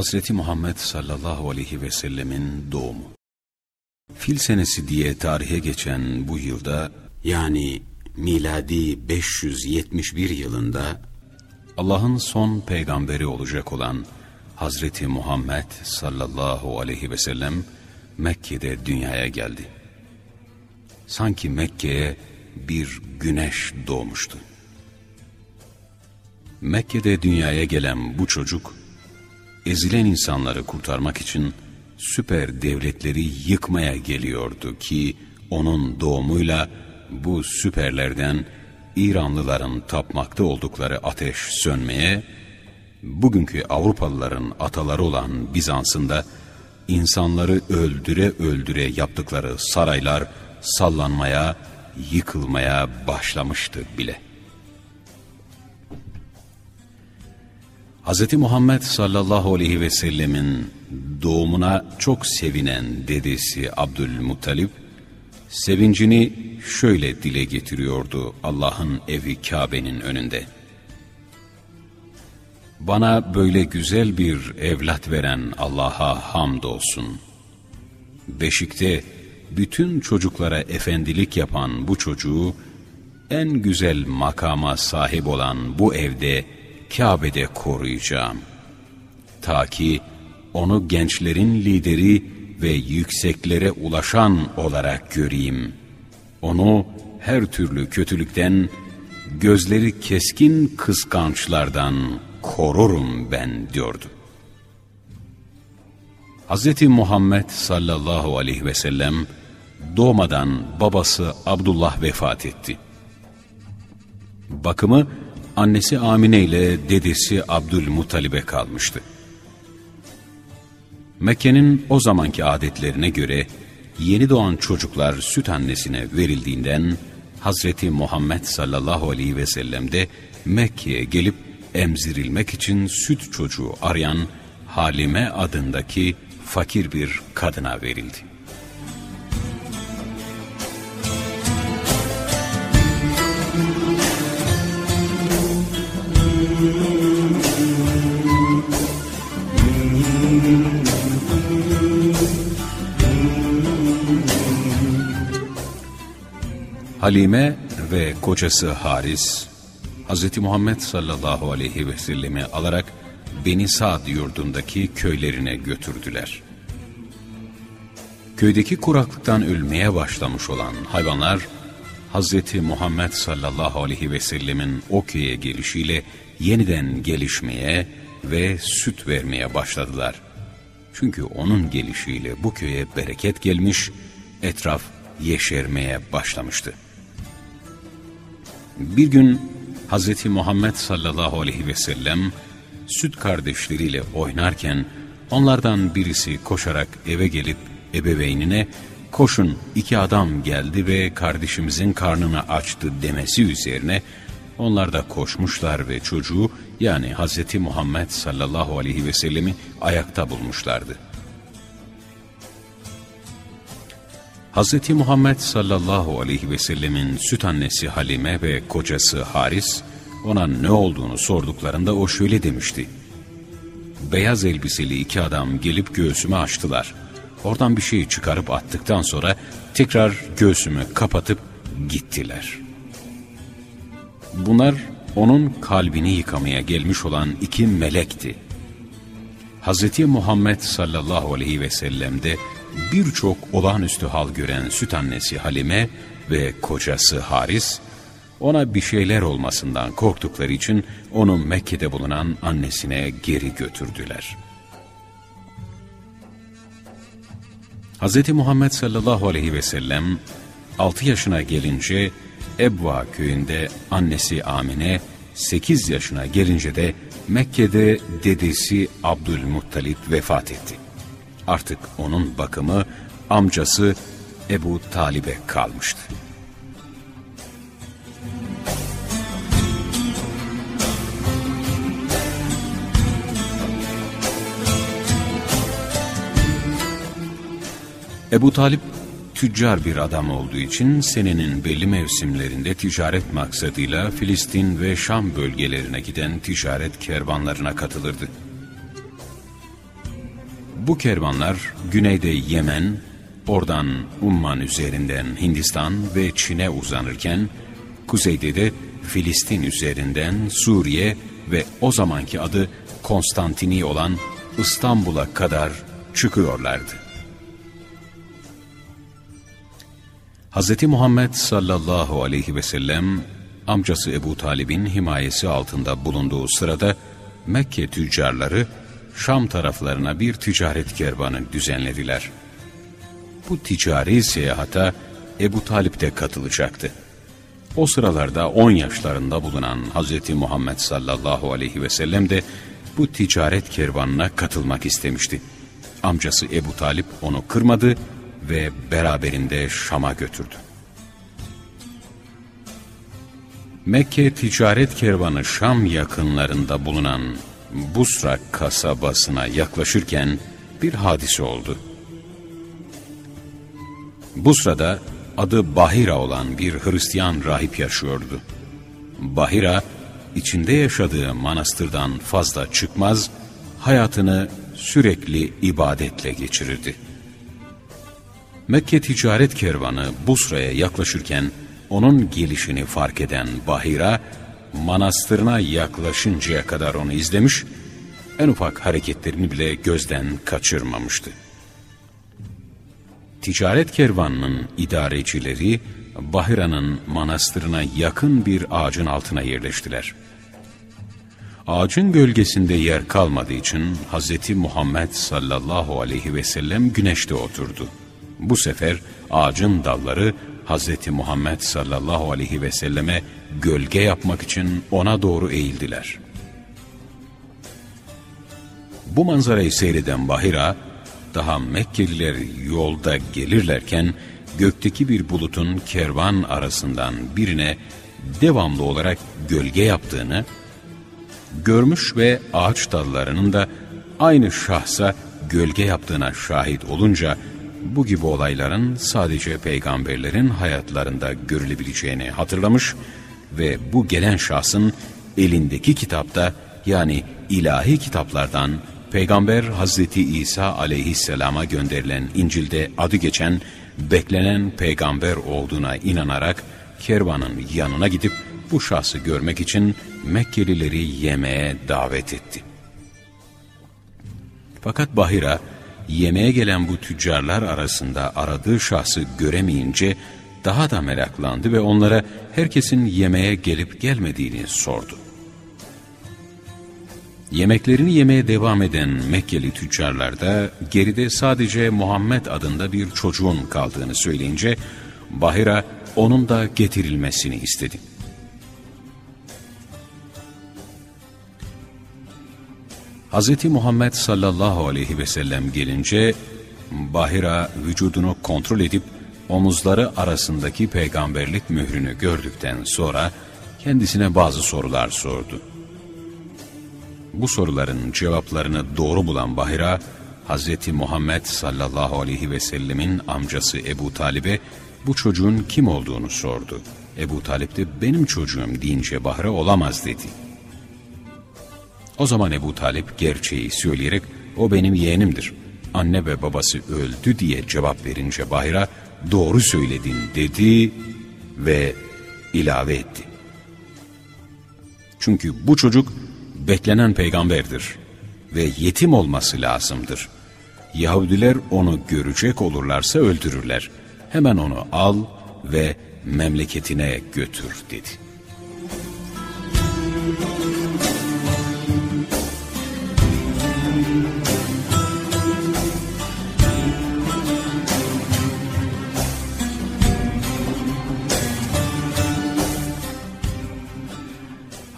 Hazreti Muhammed sallallahu aleyhi ve sellemin doğumu. Fil senesi diye tarihe geçen bu yılda yani miladi 571 yılında Allah'ın son peygamberi olacak olan Hazreti Muhammed sallallahu aleyhi ve sellem Mekke'de dünyaya geldi. Sanki Mekke'ye bir güneş doğmuştu. Mekke'de dünyaya gelen bu çocuk, ezilen insanları kurtarmak için süper devletleri yıkmaya geliyordu ki onun doğumuyla bu süperlerden İranlıların tapmakta oldukları ateş sönmeye, bugünkü Avrupalıların ataları olan Bizans'ın da insanları öldüre öldüre yaptıkları saraylar sallanmaya, yıkılmaya başlamıştı bile. Hz. Muhammed sallallahu aleyhi ve sellemin doğumuna çok sevinen dedesi Abdülmuttalip, sevincini şöyle dile getiriyordu Allah'ın evi Kabe'nin önünde. Bana böyle güzel bir evlat veren Allah'a hamdolsun. Beşikte bütün çocuklara efendilik yapan bu çocuğu, en güzel makama sahip olan bu evde, Kabe'de koruyacağım. Ta ki onu gençlerin lideri ve yükseklere ulaşan olarak göreyim. Onu her türlü kötülükten, gözleri keskin kıskançlardan korurum ben diyordu. Hz. Muhammed sallallahu aleyhi ve sellem doğmadan babası Abdullah vefat etti. Bakımı annesi Amine ile dedesi Abdülmuttalib'e kalmıştı. Mekke'nin o zamanki adetlerine göre yeni doğan çocuklar süt annesine verildiğinden Hazreti Muhammed sallallahu aleyhi ve sellem de Mekke'ye gelip emzirilmek için süt çocuğu arayan Halime adındaki fakir bir kadına verildi. Halime ve kocası Haris, Hz. Muhammed sallallahu aleyhi ve sellemi alarak Beni Sa'd yurdundaki köylerine götürdüler. Köydeki kuraklıktan ölmeye başlamış olan hayvanlar, Hz. Muhammed sallallahu aleyhi ve sellemin o köye gelişiyle yeniden gelişmeye ve süt vermeye başladılar. Çünkü onun gelişiyle bu köye bereket gelmiş, etraf yeşermeye başlamıştı. Bir gün Hz. Muhammed sallallahu aleyhi ve sellem süt kardeşleriyle oynarken onlardan birisi koşarak eve gelip ebeveynine koşun iki adam geldi ve kardeşimizin karnını açtı demesi üzerine onlar da koşmuşlar ve çocuğu yani Hz. Muhammed sallallahu aleyhi ve sellemi ayakta bulmuşlardı. Hz. Muhammed sallallahu aleyhi ve sellemin süt annesi Halime ve kocası Haris ona ne olduğunu sorduklarında o şöyle demişti. Beyaz elbiseli iki adam gelip göğsümü açtılar. Oradan bir şey çıkarıp attıktan sonra tekrar göğsümü kapatıp gittiler. Bunlar onun kalbini yıkamaya gelmiş olan iki melekti. Hz. Muhammed sallallahu aleyhi ve sellem'de birçok olağanüstü hal gören süt annesi Halime ve kocası Haris, ona bir şeyler olmasından korktukları için onu Mekke'de bulunan annesine geri götürdüler. Hz. Muhammed sallallahu aleyhi ve sellem 6 yaşına gelince Ebva köyünde annesi Amine, 8 yaşına gelince de Mekke'de dedesi Abdülmuttalip vefat etti. Artık onun bakımı amcası Ebu Talib'e kalmıştı. Ebu Talip tüccar bir adam olduğu için senenin belli mevsimlerinde ticaret maksadıyla Filistin ve Şam bölgelerine giden ticaret kervanlarına katılırdı. Bu kervanlar güneyde Yemen, oradan Umman üzerinden Hindistan ve Çin'e uzanırken, kuzeyde de Filistin üzerinden Suriye ve o zamanki adı Konstantini olan İstanbul'a kadar çıkıyorlardı. Hz. Muhammed sallallahu aleyhi ve sellem amcası Ebu Talib'in himayesi altında bulunduğu sırada Mekke tüccarları Şam taraflarına bir ticaret kervanı düzenlediler. Bu ticari seyahata Ebu Talip de katılacaktı. O sıralarda 10 yaşlarında bulunan Hz. Muhammed sallallahu aleyhi ve sellem de bu ticaret kervanına katılmak istemişti. Amcası Ebu Talip onu kırmadı ve beraberinde Şam'a götürdü. Mekke ticaret kervanı Şam yakınlarında bulunan Busra kasabasına yaklaşırken bir hadise oldu. Busra'da adı Bahira olan bir Hristiyan rahip yaşıyordu. Bahira, içinde yaşadığı manastırdan fazla çıkmaz, hayatını sürekli ibadetle geçirirdi. Mekke ticaret kervanı Busra'ya yaklaşırken onun gelişini fark eden Bahira, manastırına yaklaşıncaya kadar onu izlemiş, en ufak hareketlerini bile gözden kaçırmamıştı. Ticaret kervanının idarecileri, Bahira'nın manastırına yakın bir ağacın altına yerleştiler. Ağacın gölgesinde yer kalmadığı için Hz. Muhammed sallallahu aleyhi ve sellem güneşte oturdu. Bu sefer ağacın dalları Hz. Muhammed sallallahu aleyhi ve selleme gölge yapmak için ona doğru eğildiler. Bu manzarayı seyreden Bahira, daha Mekkeliler yolda gelirlerken gökteki bir bulutun kervan arasından birine devamlı olarak gölge yaptığını görmüş ve ağaç dallarının da aynı şahsa gölge yaptığına şahit olunca bu gibi olayların sadece peygamberlerin hayatlarında görülebileceğini hatırlamış ve bu gelen şahsın elindeki kitapta yani ilahi kitaplardan Peygamber Hazreti İsa aleyhisselama gönderilen İncil'de adı geçen beklenen peygamber olduğuna inanarak kervanın yanına gidip bu şahsı görmek için Mekkelileri yemeğe davet etti. Fakat Bahira yemeğe gelen bu tüccarlar arasında aradığı şahsı göremeyince daha da meraklandı ve onlara herkesin yemeğe gelip gelmediğini sordu. Yemeklerini yemeye devam eden Mekkeli tüccarlar da geride sadece Muhammed adında bir çocuğun kaldığını söyleyince Bahira onun da getirilmesini istedi. Hz. Muhammed sallallahu aleyhi ve sellem gelince Bahira vücudunu kontrol edip omuzları arasındaki peygamberlik mührünü gördükten sonra kendisine bazı sorular sordu. Bu soruların cevaplarını doğru bulan Bahira, Hz. Muhammed sallallahu aleyhi ve sellemin amcası Ebu Talib'e bu çocuğun kim olduğunu sordu. Ebu Talip de benim çocuğum deyince Bahra olamaz dedi. O zaman Ebu Talip gerçeği söyleyerek o benim yeğenimdir. Anne ve babası öldü diye cevap verince Bahira doğru söyledin dedi ve ilave etti. Çünkü bu çocuk beklenen peygamberdir ve yetim olması lazımdır. Yahudiler onu görecek olurlarsa öldürürler. Hemen onu al ve memleketine götür dedi.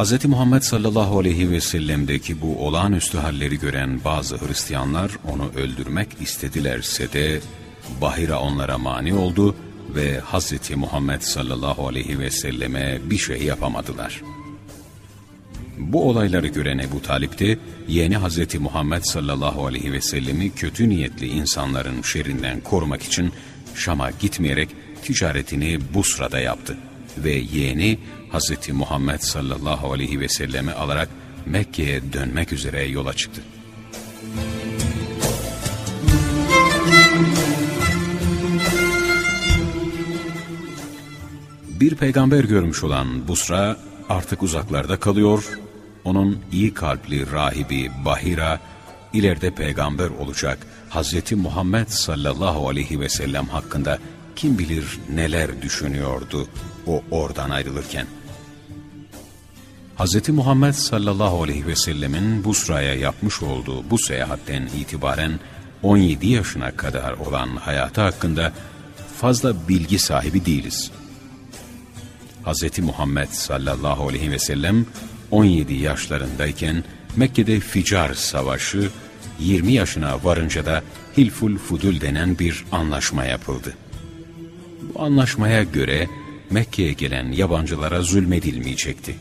Hz. Muhammed sallallahu aleyhi ve sellem'deki bu olağanüstü halleri gören bazı Hristiyanlar onu öldürmek istedilerse de Bahira onlara mani oldu ve Hz. Muhammed sallallahu aleyhi ve selleme bir şey yapamadılar. Bu olayları gören Ebu Talip de yeğeni Hazreti Muhammed sallallahu aleyhi ve sellemi kötü niyetli insanların şerrinden korumak için Şam'a gitmeyerek ticaretini Busra'da yaptı. Ve yeğeni Hazreti Muhammed sallallahu aleyhi ve sellemi alarak Mekke'ye dönmek üzere yola çıktı. Bir peygamber görmüş olan Busra artık uzaklarda kalıyor onun iyi kalpli rahibi Bahira, ileride peygamber olacak Hazreti Muhammed sallallahu aleyhi ve sellem hakkında kim bilir neler düşünüyordu o oradan ayrılırken. Hz. Muhammed sallallahu aleyhi ve sellemin Busra'ya yapmış olduğu bu seyahatten itibaren 17 yaşına kadar olan hayatı hakkında fazla bilgi sahibi değiliz. Hz. Muhammed sallallahu aleyhi ve sellem 17 yaşlarındayken Mekke'de Ficar Savaşı, 20 yaşına varınca da Hilful Fudul denen bir anlaşma yapıldı. Bu anlaşmaya göre Mekke'ye gelen yabancılara zulmedilmeyecekti.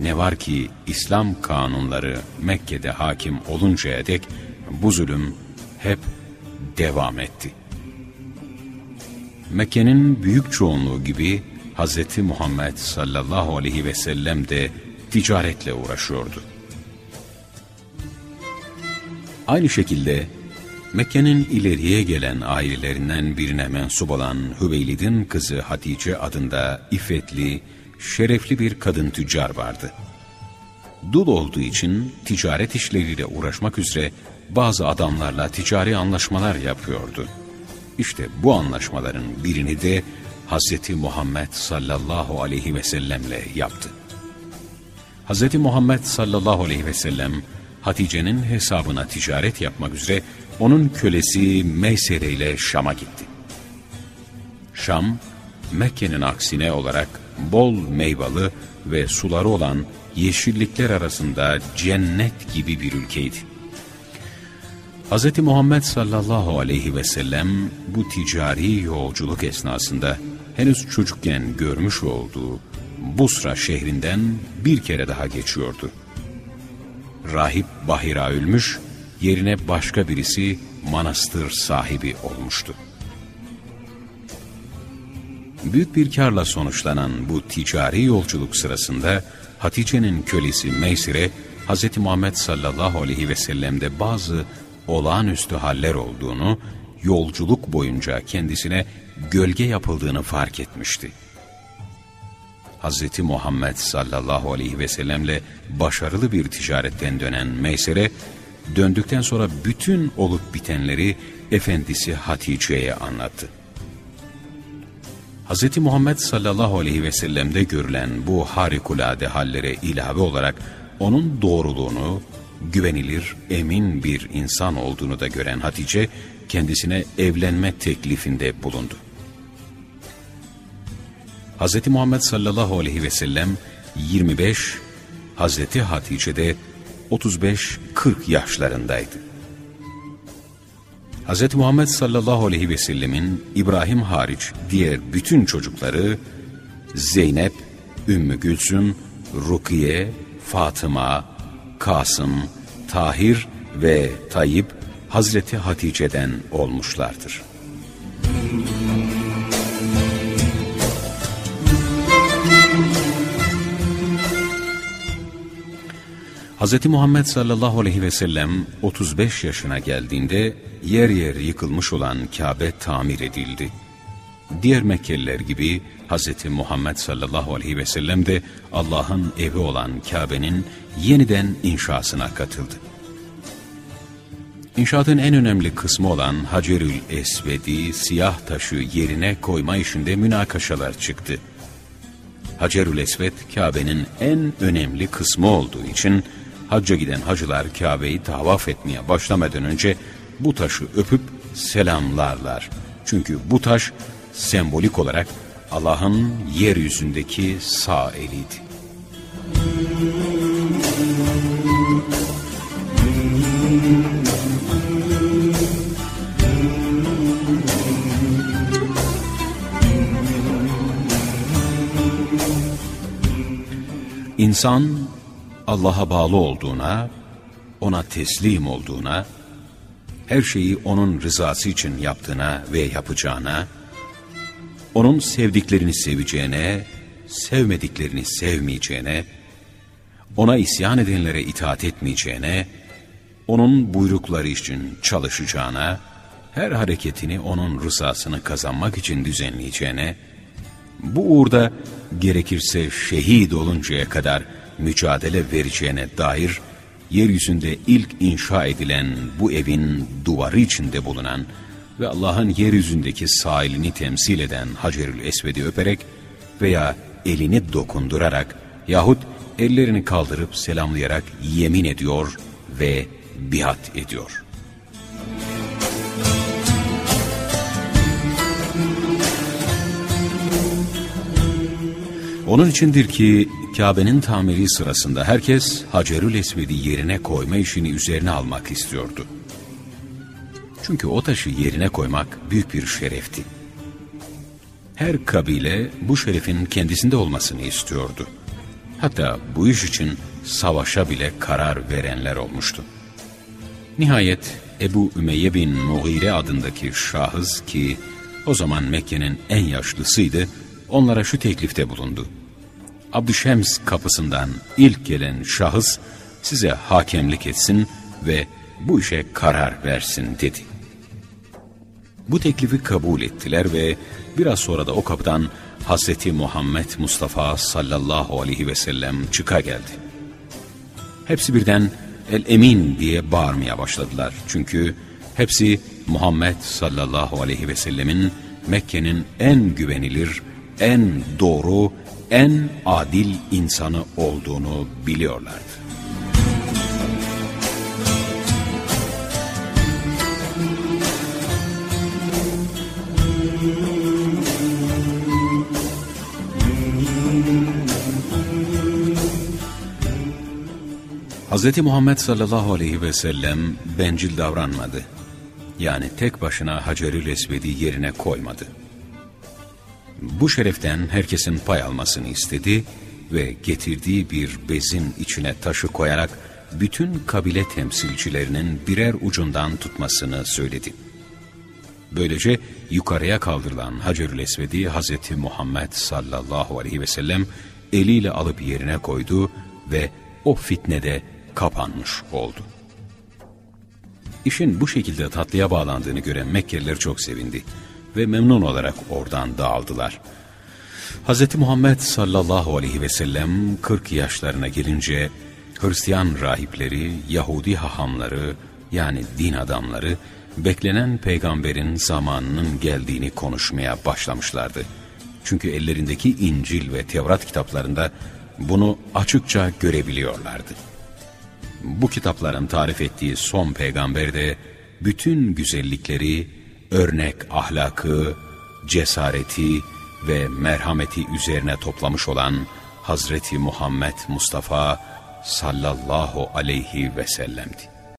Ne var ki İslam kanunları Mekke'de hakim oluncaya dek bu zulüm hep devam etti. Mekke'nin büyük çoğunluğu gibi Hz. Muhammed sallallahu aleyhi ve sellem de ticaretle uğraşıyordu. Aynı şekilde Mekke'nin ileriye gelen ailelerinden birine mensup olan Hüveylid'in kızı Hatice adında iffetli, şerefli bir kadın tüccar vardı. Dul olduğu için ticaret işleriyle uğraşmak üzere bazı adamlarla ticari anlaşmalar yapıyordu. İşte bu anlaşmaların birini de Hz. Muhammed sallallahu aleyhi ve sellemle yaptı. Hz. Muhammed sallallahu aleyhi ve sellem Hatice'nin hesabına ticaret yapmak üzere onun kölesi Meysere ile Şam'a gitti. Şam, Mekke'nin aksine olarak bol meyvalı ve suları olan yeşillikler arasında cennet gibi bir ülkeydi. Hz. Muhammed sallallahu aleyhi ve sellem bu ticari yolculuk esnasında henüz çocukken görmüş olduğu Busra şehrinden bir kere daha geçiyordu. Rahip Bahira ölmüş, yerine başka birisi manastır sahibi olmuştu. Büyük bir karla sonuçlanan bu ticari yolculuk sırasında Hatice'nin kölesi Meysire, Hz. Muhammed sallallahu aleyhi ve sellem'de bazı olağanüstü haller olduğunu, yolculuk boyunca kendisine gölge yapıldığını fark etmişti. Hz. Muhammed sallallahu aleyhi ve sellemle başarılı bir ticaretten dönen Meysere, döndükten sonra bütün olup bitenleri efendisi Hatice'ye anlattı. Hz. Muhammed sallallahu aleyhi ve sellem'de görülen bu harikulade hallere ilave olarak onun doğruluğunu, güvenilir, emin bir insan olduğunu da gören Hatice, kendisine evlenme teklifinde bulundu. Hz. Muhammed sallallahu aleyhi ve sellem 25, Hz. Hatice de 35-40 yaşlarındaydı. Hz. Muhammed sallallahu aleyhi ve sellemin İbrahim hariç diğer bütün çocukları Zeynep, Ümmü Gülsüm, Rukiye, Fatıma, Kasım, Tahir ve Tayyip Hazreti Hatice'den olmuşlardır. Hz. Muhammed sallallahu aleyhi ve sellem 35 yaşına geldiğinde yer yer yıkılmış olan Kabe tamir edildi. Diğer Mekkeliler gibi Hz. Muhammed sallallahu aleyhi ve sellem de Allah'ın evi olan Kabe'nin yeniden inşasına katıldı. İnşaatın en önemli kısmı olan Hacerül Esved'i siyah taşı yerine koyma işinde münakaşalar çıktı. Hacerül Esved Kabe'nin en önemli kısmı olduğu için hacca giden hacılar Kabe'yi tavaf etmeye başlamadan önce bu taşı öpüp selamlarlar. Çünkü bu taş sembolik olarak Allah'ın yeryüzündeki sağ eliydi. İnsan Allah'a bağlı olduğuna, ona teslim olduğuna, her şeyi onun rızası için yaptığına ve yapacağına, onun sevdiklerini seveceğine, sevmediklerini sevmeyeceğine, ona isyan edenlere itaat etmeyeceğine, onun buyrukları için çalışacağına, her hareketini onun rızasını kazanmak için düzenleyeceğine, Bu uğurda gerekirse şehit oluncaya kadar mücadele vereceğine dair yeryüzünde ilk inşa edilen bu evin duvarı içinde bulunan ve Allah'ın yeryüzündeki sahilini temsil eden Hacerül Esved'i öperek veya elini dokundurarak yahut ellerini kaldırıp selamlayarak yemin ediyor ve biat ediyor. Onun içindir ki Kabe'nin tamiri sırasında herkes Hacerül Esved'i yerine koyma işini üzerine almak istiyordu. Çünkü o taşı yerine koymak büyük bir şerefti. Her kabile bu şerefin kendisinde olmasını istiyordu. Hatta bu iş için savaşa bile karar verenler olmuştu. Nihayet Ebu Ümeyye bin Mughire adındaki şahıs ki o zaman Mekke'nin en yaşlısıydı, onlara şu teklifte bulundu. Abdüşems kapısından ilk gelen şahıs size hakemlik etsin ve bu işe karar versin dedi. Bu teklifi kabul ettiler ve biraz sonra da o kapıdan Hazreti Muhammed Mustafa sallallahu aleyhi ve sellem çıka geldi. Hepsi birden El Emin diye bağırmaya başladılar. Çünkü hepsi Muhammed sallallahu aleyhi ve sellemin Mekke'nin en güvenilir, en doğru, en adil insanı olduğunu biliyorlardı. Hz. Muhammed sallallahu aleyhi ve sellem bencil davranmadı. Yani tek başına Hacerül Esved'i yerine koymadı. Bu şereften herkesin pay almasını istedi ve getirdiği bir bezin içine taşı koyarak bütün kabile temsilcilerinin birer ucundan tutmasını söyledi. Böylece yukarıya kaldırılan Hacerül Esved'i Hz. Muhammed sallallahu aleyhi ve sellem eliyle alıp yerine koydu ve o fitnede kapanmış oldu. İşin bu şekilde tatlıya bağlandığını gören Mekkeliler çok sevindi ve memnun olarak oradan dağıldılar. Hz. Muhammed sallallahu aleyhi ve sellem 40 yaşlarına gelince Hristiyan rahipleri, Yahudi hahamları yani din adamları beklenen peygamberin zamanının geldiğini konuşmaya başlamışlardı. Çünkü ellerindeki İncil ve Tevrat kitaplarında bunu açıkça görebiliyorlardı. Bu kitapların tarif ettiği son peygamber de bütün güzellikleri, örnek ahlakı, cesareti ve merhameti üzerine toplamış olan Hazreti Muhammed Mustafa sallallahu aleyhi ve sellem'di.